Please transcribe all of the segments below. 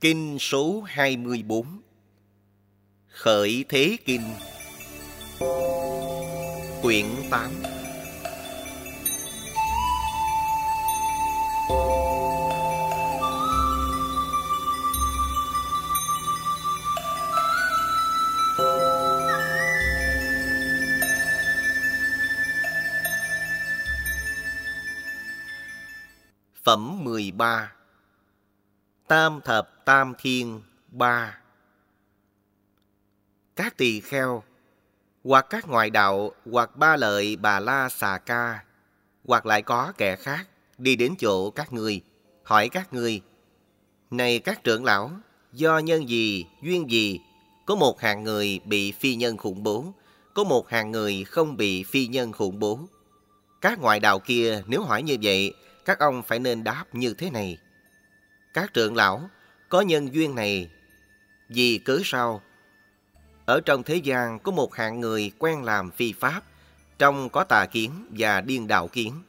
Kinh số 24 Khởi Thế Kinh. Quyển 8 Phẩm 13 Tam thập tam thiên, ba. Các tỳ kheo, hoặc các ngoại đạo, hoặc ba lợi bà la xà ca, hoặc lại có kẻ khác đi đến chỗ các người, hỏi các người, này các trưởng lão, do nhân gì, duyên gì? Có một hàng người bị phi nhân khủng bố, có một hàng người không bị phi nhân khủng bố. Các ngoại đạo kia nếu hỏi như vậy, các ông phải nên đáp như thế này. Các trưởng lão, có nhân duyên này, vì cớ sao? Ở trong thế gian có một hạng người quen làm phi pháp, trong có tà kiến và điên đạo kiến.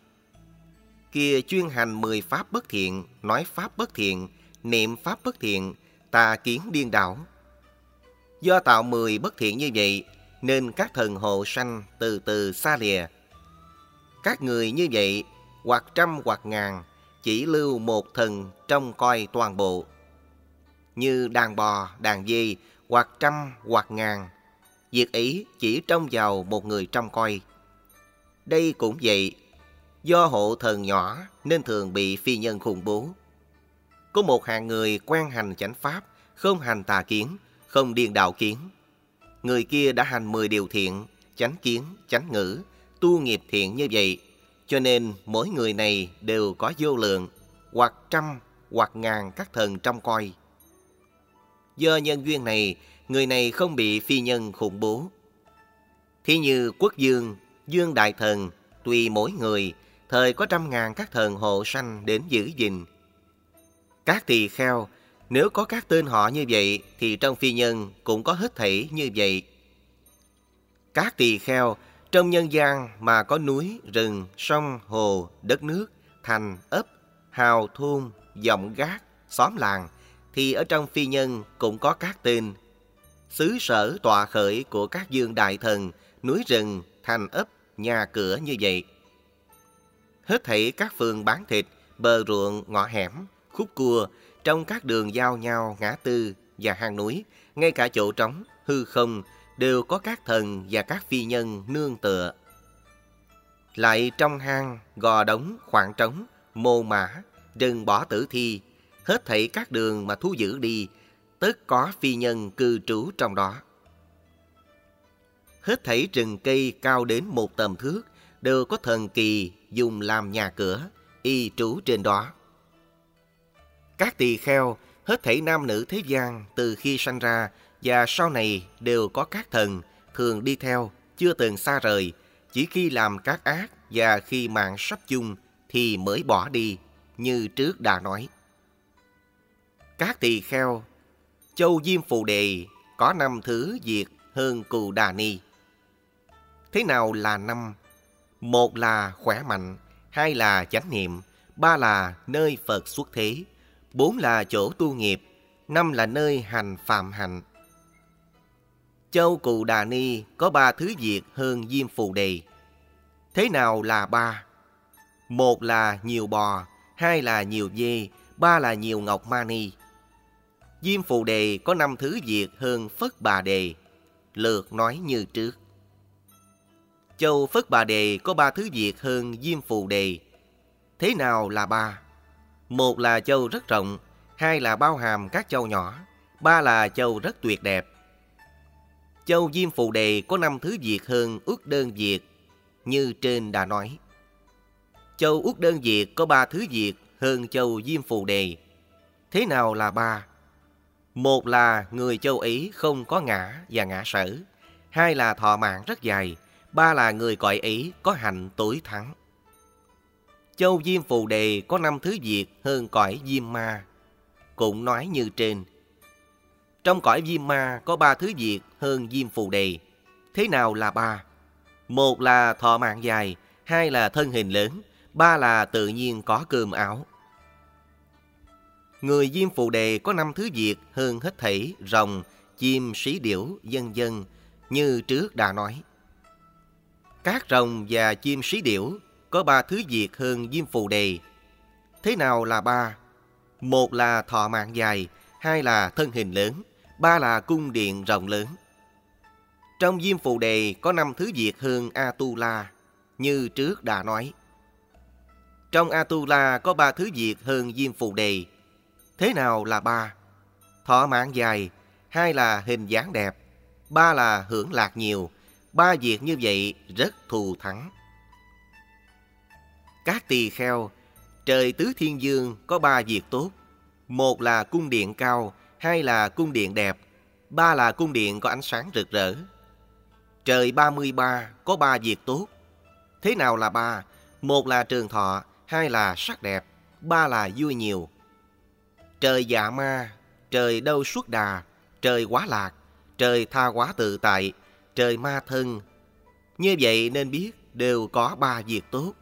Kia chuyên hành mười pháp bất thiện, nói pháp bất thiện, niệm pháp bất thiện, tà kiến điên đạo. Do tạo mười bất thiện như vậy, nên các thần hộ sanh từ từ xa lìa. Các người như vậy hoặc trăm hoặc ngàn, chỉ lưu một thần trong coi toàn bộ. Như đàn bò, đàn dê, hoặc trăm hoặc ngàn, việc ấy chỉ trông vào một người trong coi. Đây cũng vậy, do hộ thần nhỏ nên thường bị phi nhân khủng bố. Có một hàng người quen hành chánh pháp, không hành tà kiến, không điên đạo kiến. Người kia đã hành 10 điều thiện, chánh kiến, chánh ngữ, tu nghiệp thiện như vậy cho nên mỗi người này đều có vô lượng, hoặc trăm, hoặc ngàn các thần trong coi. Do nhân duyên này, người này không bị phi nhân khủng bố. Thí như quốc dương, dương đại thần, tùy mỗi người, thời có trăm ngàn các thần hộ sanh đến giữ gìn. Các tỳ kheo, nếu có các tên họ như vậy, thì trong phi nhân cũng có hết thảy như vậy. Các tỳ kheo trong nhân gian mà có núi, rừng, sông, hồ, đất nước, thành, ấp, hào, thôn, dòng gác, xóm làng, thì ở trong phi nhân cũng có các tên. Xứ sở tọa khởi của các dương đại thần, núi rừng, thành ấp, nhà cửa như vậy. Hết thảy các phường bán thịt, bờ ruộng, ngõ hẻm, khúc cua, trong các đường giao nhau, ngã tư và hang núi, ngay cả chỗ trống, hư không, đều có các thần và các phi nhân nương tựa. Lại trong hang, gò đống, khoảng trống, mồ mã, rừng bỏ tử thi, hết thảy các đường mà thú giữ đi, tất có phi nhân cư trú trong đó. Hết thảy rừng cây cao đến một tầm thước, đều có thần kỳ dùng làm nhà cửa, y trú trên đó. Các tỳ kheo, hết thảy nam nữ thế gian từ khi sanh ra và sau này đều có các thần thường đi theo, chưa từng xa rời, chỉ khi làm các ác và khi mạng sắp chung thì mới bỏ đi, như trước đã nói. Các tỳ kheo, châu Diêm Phù Đề có năm thứ diệt hơn Cù Đà Ni. Thế nào là năm? Một là khỏe mạnh, hai là chánh niệm, ba là nơi Phật xuất thế, bốn là chỗ tu nghiệp, năm là nơi hành phạm hạnh, Châu Cù Đà Ni có ba thứ việc hơn Diêm Phù Đề. Thế nào là ba? Một là nhiều bò, hai là nhiều dê, ba là nhiều ngọc mani. Diêm Phù Đề có năm thứ việc hơn Phất Bà Đề. Lượt nói như trước. Châu Phất Bà Đề có ba thứ việc hơn Diêm Phù Đề. Thế nào là ba? Một là châu rất rộng, hai là bao hàm các châu nhỏ, ba là châu rất tuyệt đẹp, Châu Diêm Phù Đề có năm thứ việc hơn ước đơn việc, như trên đã nói. Châu ước đơn việc có ba thứ việc hơn châu Diêm Phù Đề. Thế nào là ba? Một là người châu ý không có ngã và ngã sở. Hai là thọ mạng rất dài. Ba là người cõi ý có hạnh tối thắng. Châu Diêm Phù Đề có năm thứ việc hơn cõi Diêm Ma. Cũng nói như trên. Trong cõi Diêm Ma có ba thứ việc hơn Diêm Phù Đề. Thế nào là ba? Một là thọ mạng dài, hai là thân hình lớn, ba là tự nhiên có cơm áo. Người Diêm Phù Đề có năm thứ việc hơn hết thảy rồng, chim, sĩ điểu, dân dân, như trước đã nói. Các rồng và chim sĩ điểu có ba thứ việc hơn Diêm Phù Đề. Thế nào là ba? Một là thọ mạng dài, hai là thân hình lớn, ba là cung điện rộng lớn. Trong Diêm Phù Đề có năm thứ diệt hơn Atula, như trước đã nói. Trong Atula có ba thứ diệt hơn Diêm Phù Đề. Thế nào là ba? Thọ mạng dài, hai là hình dáng đẹp, ba là hưởng lạc nhiều. Ba việc như vậy rất thù thắng. Các tỳ kheo, trời tứ thiên dương có ba việc tốt. Một là cung điện cao, hai là cung điện đẹp, ba là cung điện có ánh sáng rực rỡ. Trời 33 có ba việc tốt. Thế nào là ba? Một là trường thọ, hai là sắc đẹp, ba là vui nhiều. Trời dạ ma, trời đâu suốt đà, trời quá lạc, trời tha quá tự tại, trời ma thân. Như vậy nên biết đều có ba việc tốt.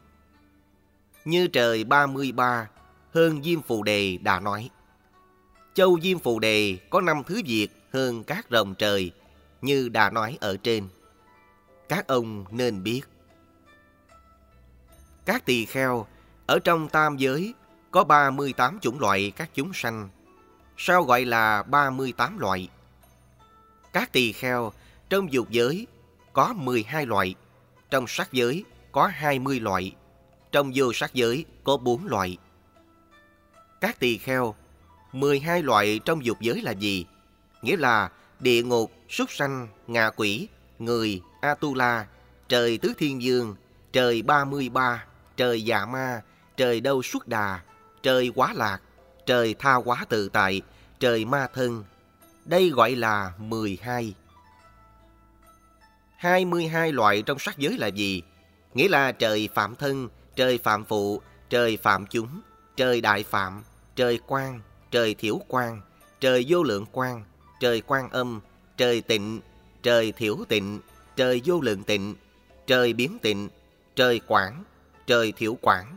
Như trời 33, hơn Diêm Phù Đề đã nói. Châu Diêm Phù Đề có năm thứ việc hơn các rồng trời, như đã nói ở trên. Các ông nên biết. Các tỳ kheo ở trong tam giới có 38 chủng loại các chúng sanh. Sao gọi là 38 loại? Các tỳ kheo trong dục giới có 12 loại, trong sắc giới có 20 loại, trong vô sắc giới có 4 loại. Các tỳ kheo, 12 loại trong dục giới là gì? Nghĩa là địa ngục, súc sanh, ngạ quỷ, người, Atula, trời tứ thiên dương, trời 33, trời dạ ma, trời đâu xuất đà, trời quá lạc, trời tha quá tự tại, trời ma thân. Đây gọi là 12. 22 loại trong sắc giới là gì? Nghĩa là trời phạm thân, trời phạm phụ, trời phạm chúng, trời đại phạm, trời quan, trời thiểu quan, trời vô lượng quan, trời quan âm, trời tịnh, trời thiểu tịnh, trời vô lượng tịnh, trời biến tịnh, trời quảng, trời thiểu quảng,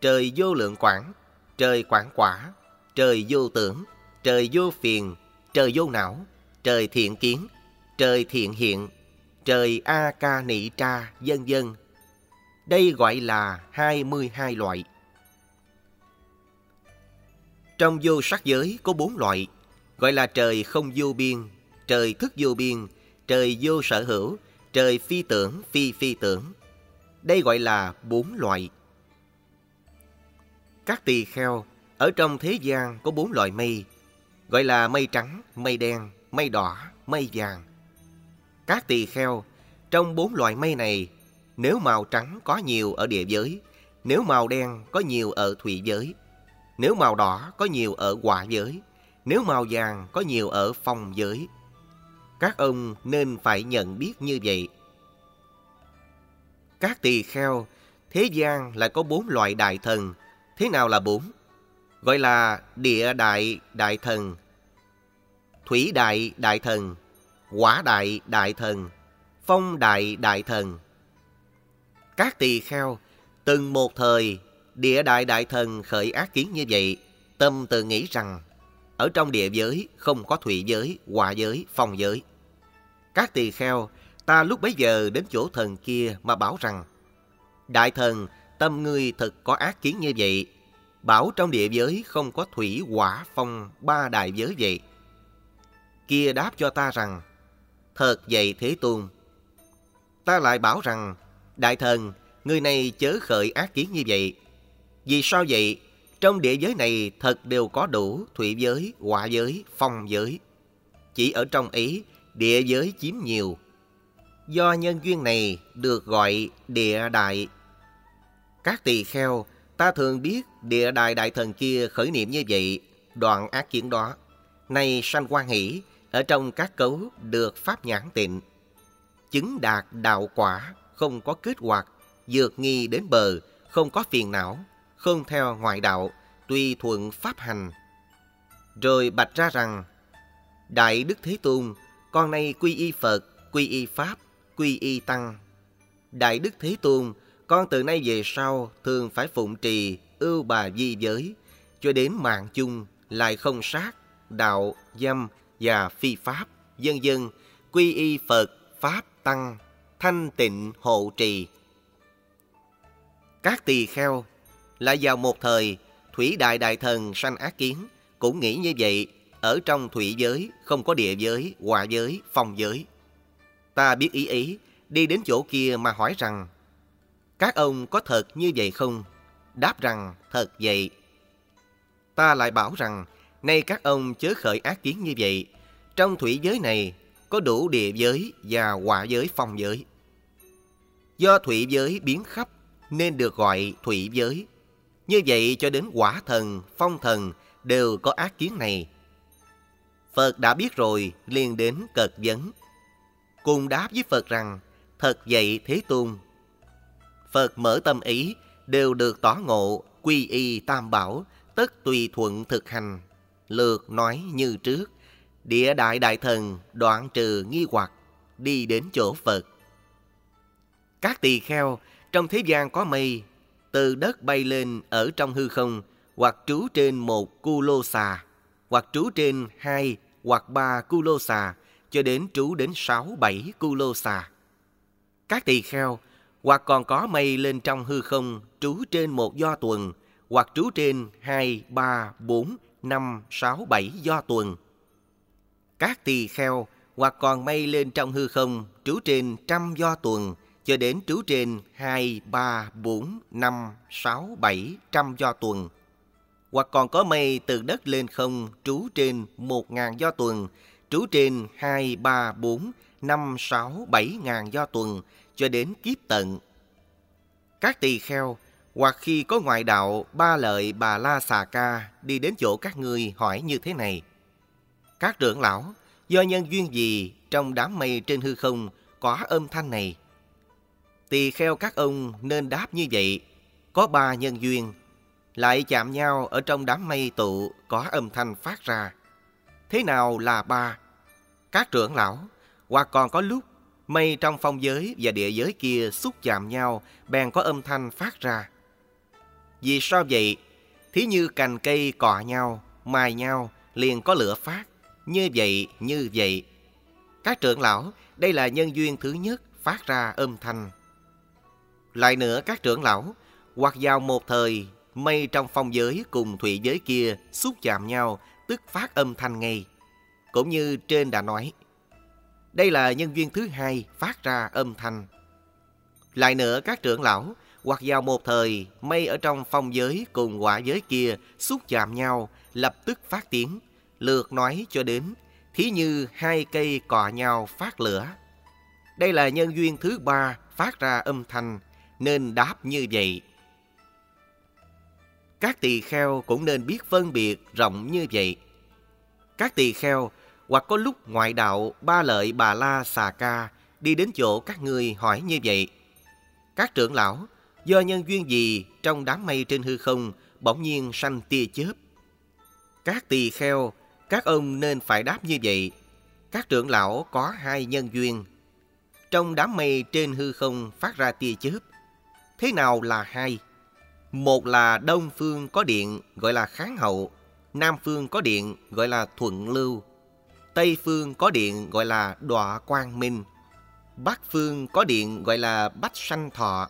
trời vô lượng quảng, trời quảng quả, trời vô tưởng, trời vô phiền, trời vô não, trời thiện kiến, trời thiện hiện, trời A Ca Nị Tra, dân dân. Đây gọi là 22 loại. Trong vô sắc giới có bốn loại, gọi là trời không vô biên, trời thức vô biên, trời vô sở hữu, trời phi tưởng, phi phi tưởng. Đây gọi là bốn loại. Các tỳ kheo ở trong thế gian có bốn loại mây, gọi là mây trắng, mây đen, mây đỏ, mây vàng. Các tỳ kheo, trong bốn loại mây này, nếu màu trắng có nhiều ở địa giới, nếu màu đen có nhiều ở thủy giới, nếu màu đỏ có nhiều ở quả giới, nếu màu vàng có nhiều ở phong giới. Các ông nên phải nhận biết như vậy. Các tỳ kheo, thế gian lại có bốn loại đại thần. Thế nào là bốn? Gọi là địa đại đại thần, thủy đại đại thần, quả đại đại thần, phong đại đại thần. Các tỳ kheo, từng một thời, địa đại đại thần khởi ác kiến như vậy, tâm tự nghĩ rằng, ở trong địa giới không có thủy giới, hòa giới, phong giới. Các tỳ kheo, ta lúc bấy giờ đến chỗ thần kia mà bảo rằng, Đại thần, tâm ngươi thật có ác kiến như vậy, bảo trong địa giới không có thủy, hỏa, phong, ba đại giới vậy. Kia đáp cho ta rằng, thật vậy Thế Tôn. Ta lại bảo rằng, Đại thần, người này chớ khởi ác kiến như vậy. Vì sao vậy? Trong địa giới này thật đều có đủ thủy giới, hỏa giới, phong giới. Chỉ ở trong ấy, địa giới chiếm nhiều. Do nhân duyên này được gọi địa đại. Các tỳ kheo, ta thường biết địa đại đại thần kia khởi niệm như vậy, đoạn ác kiến đó. Nay sanh quan hỷ, ở trong các cấu được pháp nhãn tịnh. Chứng đạt đạo quả, không có kết hoạt, dược nghi đến bờ, không có phiền não, không theo ngoại đạo, tùy thuận pháp hành. Rồi bạch ra rằng, Đại Đức Thế Tôn, con nay quy y Phật, quy y Pháp, quy y Tăng. Đại Đức Thế Tôn, con từ nay về sau thường phải phụng trì ưu bà di giới, cho đến mạng chung, lại không sát, đạo, dâm và phi pháp, dân dân, quy y Phật, Pháp, Tăng, thanh tịnh hộ trì. Các tỳ kheo lại vào một thời, Thủy Đại Đại Thần sanh ác kiến, cũng nghĩ như vậy, ở trong thủy giới, không có địa giới, hòa giới, phong giới. Ta biết ý ý, đi đến chỗ kia mà hỏi rằng, các ông có thật như vậy không? Đáp rằng, thật vậy. Ta lại bảo rằng, nay các ông chớ khởi ác kiến như vậy, trong thủy giới này có đủ địa giới và hỏa giới phong giới. Do thủy giới biến khắp nên được gọi thủy giới. Như vậy cho đến quả thần, phong thần đều có ác kiến này. Phật đã biết rồi liền đến cật vấn. Cùng đáp với Phật rằng, thật vậy Thế Tôn. Phật mở tâm ý, đều được tỏ ngộ, quy y tam bảo, tất tùy thuận thực hành. Lược nói như trước, địa đại đại thần đoạn trừ nghi hoặc, đi đến chỗ Phật. Các tỳ kheo, trong thế gian có mây, từ đất bay lên ở trong hư không, hoặc trú trên một cu lô xà, hoặc trú trên hai hoặc ba cu lô xà, cho đến trú đến sáu bảy cu lô xà. Các tỳ kheo, hoặc còn có mây lên trong hư không, trú trên một do tuần, hoặc trú trên hai, ba, bốn, năm, sáu, bảy do tuần. Các tỳ kheo, hoặc còn mây lên trong hư không, trú trên trăm do tuần, cho đến trú trên hai, ba, bốn, năm, sáu, bảy trăm do tuần. Hoặc còn có mây từ đất lên không, trú trên một ngàn do tuần, trú trên hai, ba, bốn, năm, sáu, bảy ngàn do tuần, cho đến kiếp tận. Các tỳ kheo, hoặc khi có ngoại đạo ba lợi bà la xà ca đi đến chỗ các ngươi hỏi như thế này. Các trưởng lão, do nhân duyên gì trong đám mây trên hư không có âm thanh này? Tỳ kheo các ông nên đáp như vậy, có ba nhân duyên, lại chạm nhau ở trong đám mây tụ có âm thanh phát ra. Thế nào là ba? Các trưởng lão, hoặc còn có lúc mây trong phong giới và địa giới kia xúc chạm nhau, bèn có âm thanh phát ra. Vì sao vậy? Thí như cành cây cọ nhau, mài nhau, liền có lửa phát. Như vậy, như vậy. Các trưởng lão, đây là nhân duyên thứ nhất phát ra âm thanh. Lại nữa các trưởng lão, hoặc vào một thời, mây trong phong giới cùng thủy giới kia xúc chạm nhau, tức phát âm thanh ngay. Cũng như trên đã nói, đây là nhân duyên thứ hai phát ra âm thanh. Lại nữa các trưởng lão, hoặc vào một thời, mây ở trong phong giới cùng quả giới kia xúc chạm nhau, lập tức phát tiếng, lượt nói cho đến, thí như hai cây cọ nhau phát lửa. Đây là nhân duyên thứ ba phát ra âm thanh, nên đáp như vậy. Các tỳ kheo cũng nên biết phân biệt rộng như vậy. Các tỳ kheo hoặc có lúc ngoại đạo ba lợi bà la xà ca đi đến chỗ các ngươi hỏi như vậy. Các trưởng lão, do nhân duyên gì trong đám mây trên hư không bỗng nhiên sanh tia chớp? Các tỳ kheo, các ông nên phải đáp như vậy. Các trưởng lão có hai nhân duyên. Trong đám mây trên hư không phát ra tia chớp. Thế nào là hai? Một là đông phương có điện gọi là kháng hậu, nam phương có điện gọi là thuận lưu, tây phương có điện gọi là đọa quang minh, bắc phương có điện gọi là bách sanh thọ.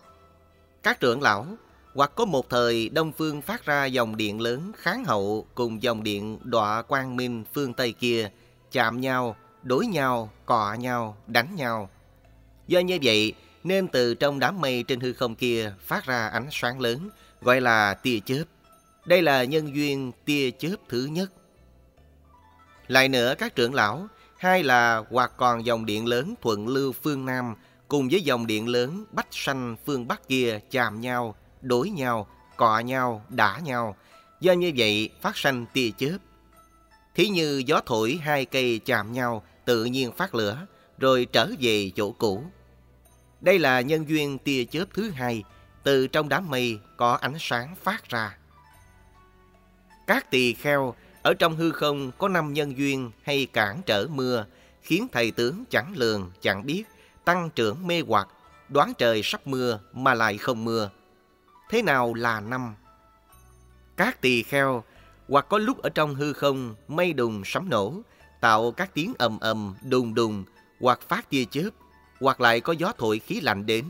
Các trưởng lão hoặc có một thời đông phương phát ra dòng điện lớn kháng hậu cùng dòng điện đọa quang minh phương tây kia chạm nhau, đối nhau, cọ nhau, đánh nhau. Do như vậy nên từ trong đám mây trên hư không kia phát ra ánh sáng lớn gọi là tia chớp. Đây là nhân duyên tia chớp thứ nhất. Lại nữa các trưởng lão, hai là hoặc còn dòng điện lớn thuận lưu phương Nam cùng với dòng điện lớn bách xanh phương Bắc kia chạm nhau, đối nhau, cọ nhau, đả nhau. Do như vậy phát sanh tia chớp. Thí như gió thổi hai cây chạm nhau tự nhiên phát lửa, rồi trở về chỗ cũ. Đây là nhân duyên tia chớp thứ hai, từ trong đám mây có ánh sáng phát ra. Các tỳ kheo ở trong hư không có năm nhân duyên hay cản trở mưa, khiến thầy tướng chẳng lường, chẳng biết, tăng trưởng mê hoặc, đoán trời sắp mưa mà lại không mưa. Thế nào là năm? Các tỳ kheo, hoặc có lúc ở trong hư không mây đùng sấm nổ, tạo các tiếng ầm ầm, đùng đùng, hoặc phát tia chớp, hoặc lại có gió thổi khí lạnh đến.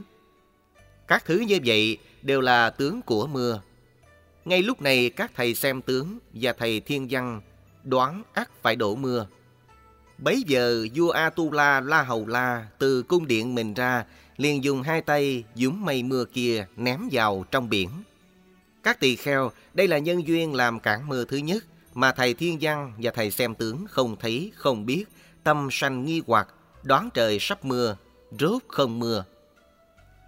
Các thứ như vậy đều là tướng của mưa. Ngay lúc này các thầy xem tướng và thầy thiên văn đoán ắt phải đổ mưa. Bấy giờ vua Atula La Hầu La từ cung điện mình ra liền dùng hai tay dũng mây mưa kia ném vào trong biển. Các tỳ kheo, đây là nhân duyên làm cản mưa thứ nhất mà thầy thiên văn và thầy xem tướng không thấy, không biết, tâm sanh nghi hoặc, đoán trời sắp mưa, rốt không mưa.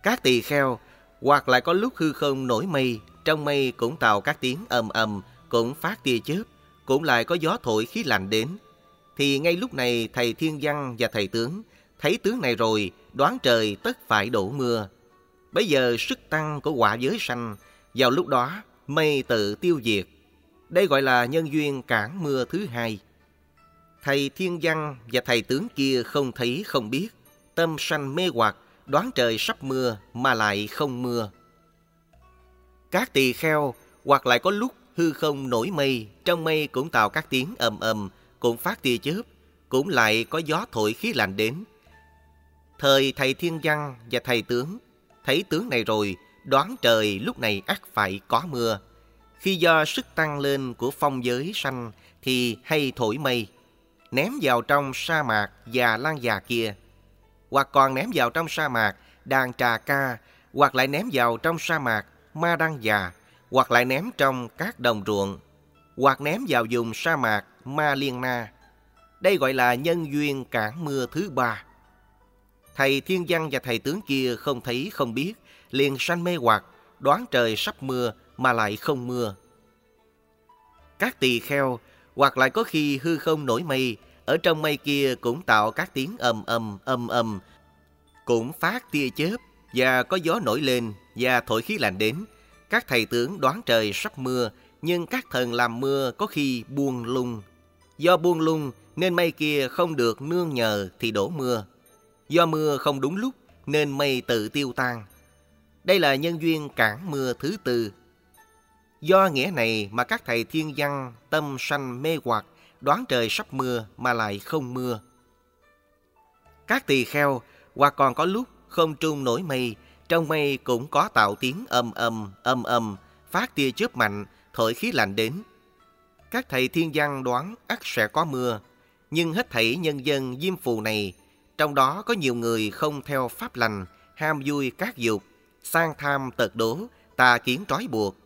Các tỳ kheo, hoặc lại có lúc hư không nổi mây, trong mây cũng tạo các tiếng ầm ầm, cũng phát tia chớp, cũng lại có gió thổi khí lạnh đến. Thì ngay lúc này thầy thiên văn và thầy tướng thấy tướng này rồi, đoán trời tất phải đổ mưa. Bây giờ sức tăng của quả giới sanh, vào lúc đó mây tự tiêu diệt. Đây gọi là nhân duyên cản mưa thứ hai. Thầy thiên văn và thầy tướng kia không thấy không biết, tâm sanh mê hoặc, đoán trời sắp mưa mà lại không mưa. Các tỳ kheo hoặc lại có lúc hư không nổi mây, trong mây cũng tạo các tiếng ầm ầm, cũng phát tia chớp, cũng lại có gió thổi khí lạnh đến. Thời thầy thiên văn và thầy tướng thấy tướng này rồi, đoán trời lúc này ắt phải có mưa. Khi do sức tăng lên của phong giới sanh thì hay thổi mây, ném vào trong sa mạc và lan già kia. Hoặc còn ném vào trong sa mạc đàn trà ca, hoặc lại ném vào trong sa mạc ma đăng già, hoặc lại ném trong các đồng ruộng, hoặc ném vào vùng sa mạc ma liên na. Đây gọi là nhân duyên cản mưa thứ ba. Thầy thiên văn và thầy tướng kia không thấy không biết, liền sanh mê hoặc, đoán trời sắp mưa mà lại không mưa. Các tỳ kheo, hoặc lại có khi hư không nổi mây, ở trong mây kia cũng tạo các tiếng ầm ầm ầm ầm, cũng phát tia chớp và có gió nổi lên và thổi khí lạnh đến. Các thầy tướng đoán trời sắp mưa, nhưng các thần làm mưa có khi buông lung. Do buông lung nên mây kia không được nương nhờ thì đổ mưa. Do mưa không đúng lúc nên mây tự tiêu tan. Đây là nhân duyên cản mưa thứ tư. Do nghĩa này mà các thầy thiên văn tâm sanh mê hoặc đoán trời sắp mưa mà lại không mưa. Các tỳ kheo hoặc còn có lúc không trung nổi mây, trong mây cũng có tạo tiếng âm âm, âm âm, phát tia chớp mạnh, thổi khí lạnh đến. Các thầy thiên văn đoán ắt sẽ có mưa, nhưng hết thảy nhân dân diêm phù này, trong đó có nhiều người không theo pháp lành, ham vui các dục, sang tham tật đố, tà kiến trói buộc.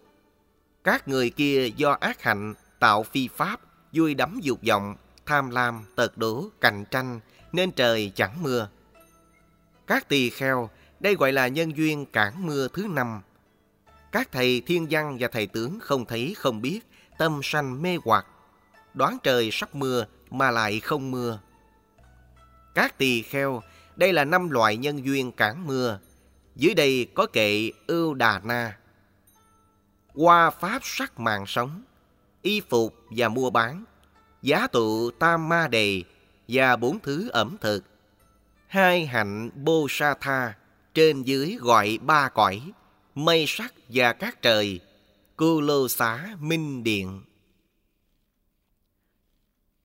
Các người kia do ác hạnh, tạo phi pháp, vui đắm dục vọng, tham lam, tật đố, cạnh tranh, nên trời chẳng mưa. Các tỳ kheo, đây gọi là nhân duyên cản mưa thứ năm. Các thầy thiên văn và thầy tướng không thấy không biết, tâm sanh mê hoặc, đoán trời sắp mưa mà lại không mưa. Các tỳ kheo, đây là năm loại nhân duyên cản mưa. Dưới đây có kệ ưu đà na. Qua pháp sắc mạng sống, y phục và mua bán, giá tụ tam ma đề và bốn thứ ẩm thực. Hai hạnh bô sa tha, trên dưới gọi ba cõi, mây sắc và các trời, cu lô xá minh điện.